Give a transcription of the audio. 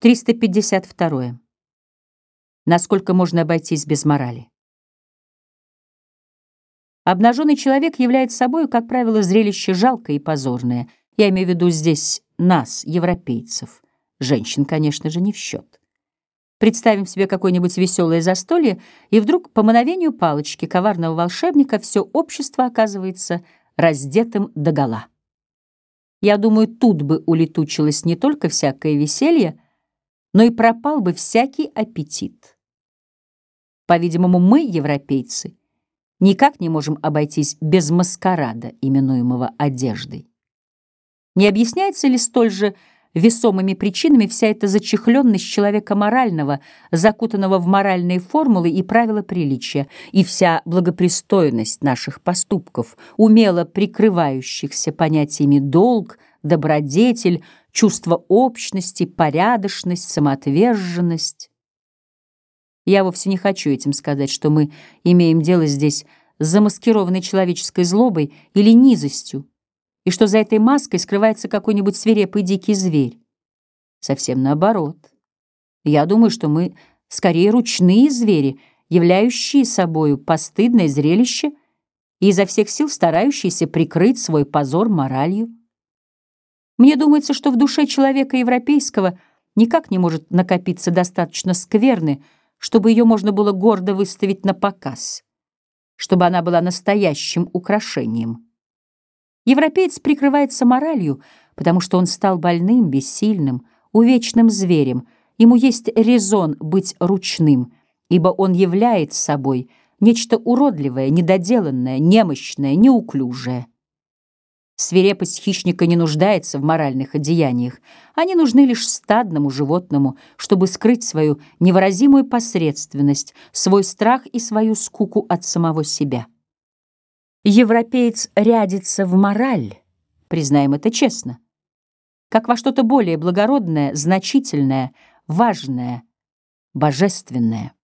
352. Насколько можно обойтись без морали? Обнаженный человек является собой, как правило, зрелище жалкое и позорное. Я имею в виду здесь нас, европейцев. Женщин, конечно же, не в счет. Представим себе какое-нибудь веселое застолье, и вдруг по мановению палочки коварного волшебника все общество оказывается раздетым догола. Я думаю, тут бы улетучилось не только всякое веселье, но и пропал бы всякий аппетит. По-видимому, мы, европейцы, никак не можем обойтись без маскарада, именуемого одеждой. Не объясняется ли столь же весомыми причинами вся эта зачехленность человека морального, закутанного в моральные формулы и правила приличия, и вся благопристойность наших поступков, умело прикрывающихся понятиями «долг», «добродетель», чувство общности, порядочность, самоотверженность. Я вовсе не хочу этим сказать, что мы имеем дело здесь с замаскированной человеческой злобой или низостью, и что за этой маской скрывается какой-нибудь свирепый дикий зверь. Совсем наоборот. Я думаю, что мы скорее ручные звери, являющие собою постыдное зрелище и изо всех сил старающиеся прикрыть свой позор моралью. Мне думается, что в душе человека европейского никак не может накопиться достаточно скверны, чтобы ее можно было гордо выставить на показ, чтобы она была настоящим украшением. Европеец прикрывается моралью, потому что он стал больным, бессильным, увечным зверем. Ему есть резон быть ручным, ибо он является собой нечто уродливое, недоделанное, немощное, неуклюжее. Свирепость хищника не нуждается в моральных одеяниях. Они нужны лишь стадному животному, чтобы скрыть свою невыразимую посредственность, свой страх и свою скуку от самого себя. Европеец рядится в мораль, признаем это честно, как во что-то более благородное, значительное, важное, божественное.